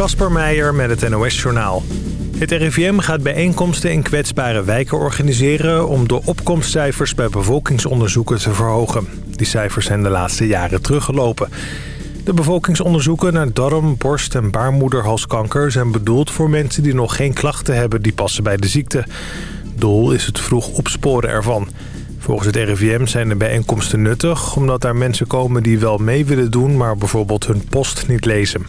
Kasper Meijer met het NOS-journaal. Het RIVM gaat bijeenkomsten in kwetsbare wijken organiseren... om de opkomstcijfers bij bevolkingsonderzoeken te verhogen. Die cijfers zijn de laatste jaren teruggelopen. De bevolkingsonderzoeken naar darm, borst en baarmoederhalskanker... zijn bedoeld voor mensen die nog geen klachten hebben die passen bij de ziekte. Doel is het vroeg opsporen ervan... Volgens het RIVM zijn de bijeenkomsten nuttig... omdat daar mensen komen die wel mee willen doen... maar bijvoorbeeld hun post niet lezen.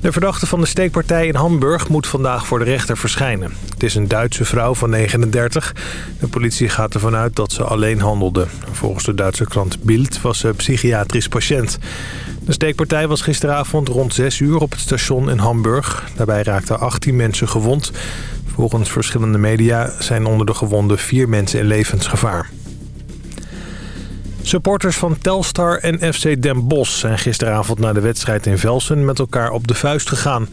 De verdachte van de steekpartij in Hamburg moet vandaag voor de rechter verschijnen. Het is een Duitse vrouw van 39. De politie gaat ervan uit dat ze alleen handelde. Volgens de Duitse krant Bild was ze psychiatrisch patiënt. De steekpartij was gisteravond rond 6 uur op het station in Hamburg. Daarbij raakten 18 mensen gewond. Volgens verschillende media zijn onder de gewonden vier mensen in levensgevaar. Supporters van Telstar en FC Den Bosch zijn gisteravond na de wedstrijd in Velsen met elkaar op de vuist gegaan.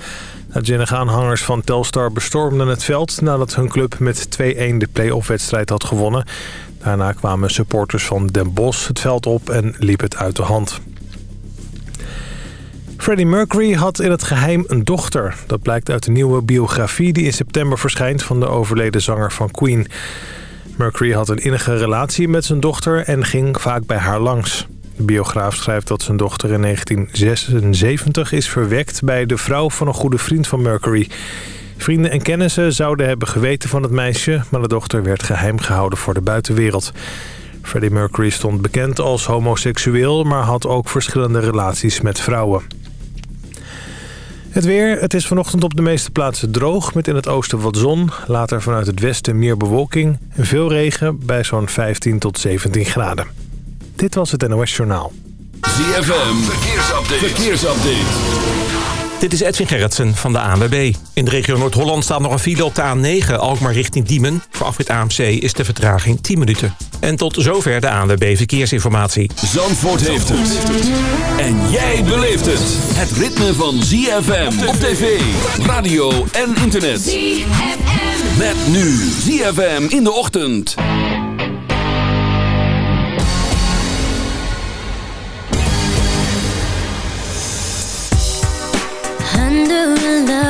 De aanhangers van Telstar bestormden het veld nadat hun club met 2-1 de play-off wedstrijd had gewonnen. Daarna kwamen supporters van Den Bosch het veld op en liep het uit de hand. Freddie Mercury had in het geheim een dochter. Dat blijkt uit de nieuwe biografie die in september verschijnt van de overleden zanger van Queen. Mercury had een innige relatie met zijn dochter en ging vaak bij haar langs. De biograaf schrijft dat zijn dochter in 1976 is verwekt bij de vrouw van een goede vriend van Mercury. Vrienden en kennissen zouden hebben geweten van het meisje... maar de dochter werd geheim gehouden voor de buitenwereld. Freddie Mercury stond bekend als homoseksueel... maar had ook verschillende relaties met vrouwen. Het weer. Het is vanochtend op de meeste plaatsen droog... met in het oosten wat zon. Later vanuit het westen meer bewolking en veel regen... bij zo'n 15 tot 17 graden. Dit was het NOS Journaal. ZFM. Verkeersupdate. Verkeersupdate. Dit is Edwin Gerritsen van de ANWB. In de regio Noord-Holland staat nog een file op de A9, Alkmaar richting Diemen. Voor afrit AMC is de vertraging 10 minuten. En tot zover de ANWB Verkeersinformatie. Zandvoort heeft het. En jij beleeft het. Het ritme van ZFM op tv, radio en internet. ZFM. Met nu ZFM in de ochtend.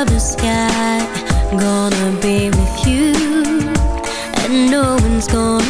Lover sky. Gonna be with you And no one's gonna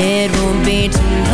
It won't be too long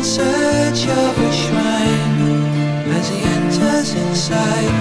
in search of a shrine as he enters inside.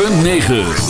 106.9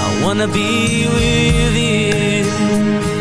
I wanna be with you.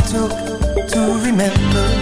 Took to remember.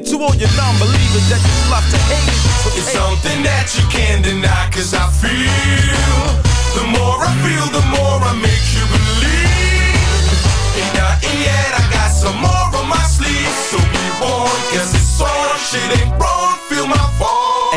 to all your non-believers that just love to hate. It. It's something that you can't deny Cause I feel The more I feel, the more I make you believe. Ain't nothing yet, I got some more on my sleeve. So be warned, cause it's on Shit ain't wrong, feel my fall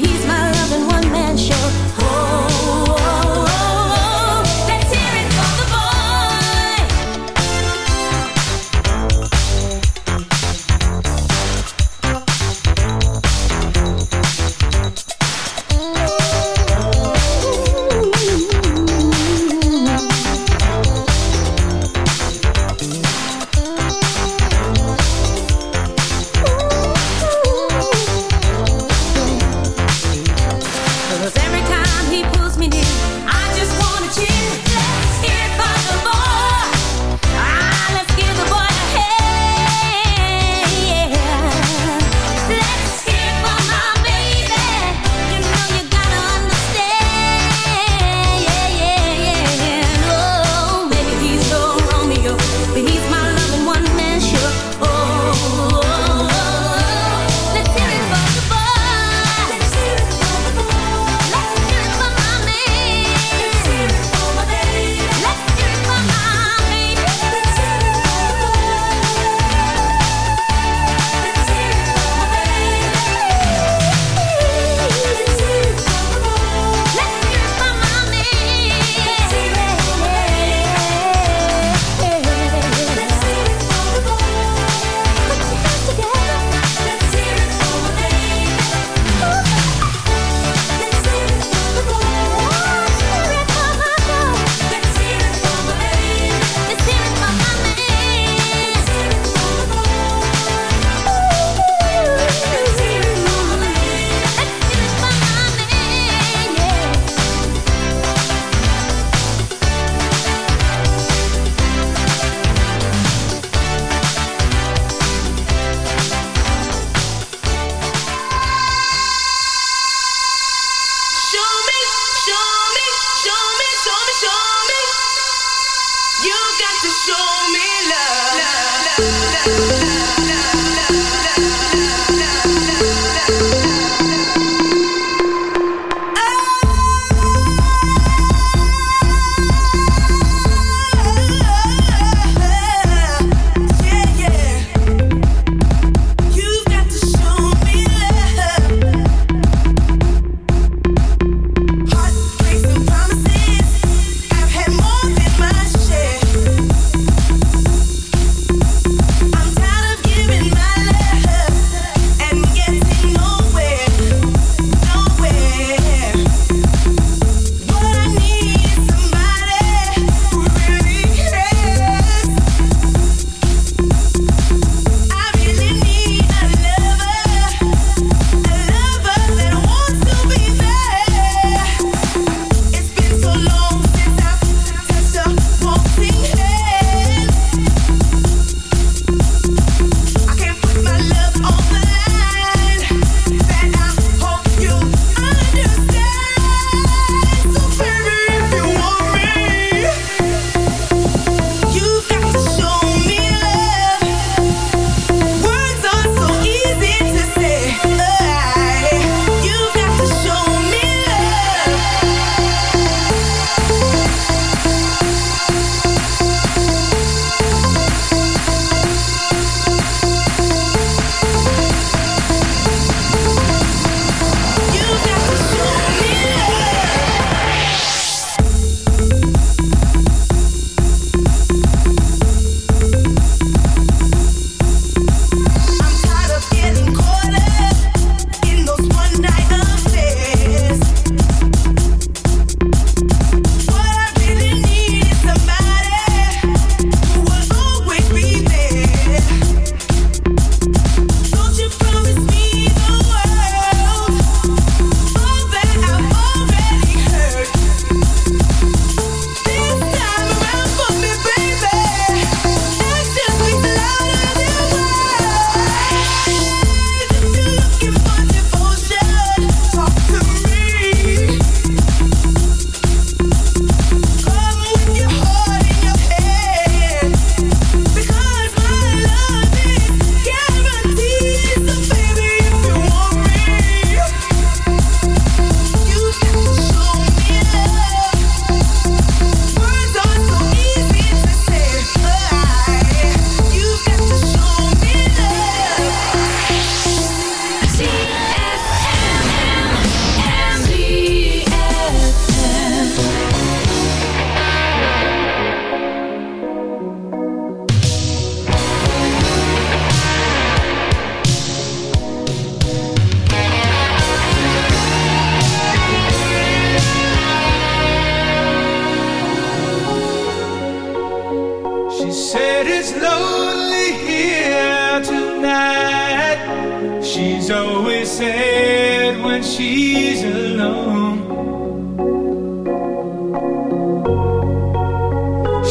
I'm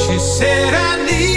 She said, I need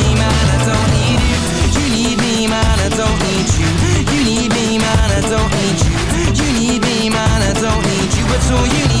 don't need you. You need me, man, I don't need you. You need me, man, I don't need you. It's all you need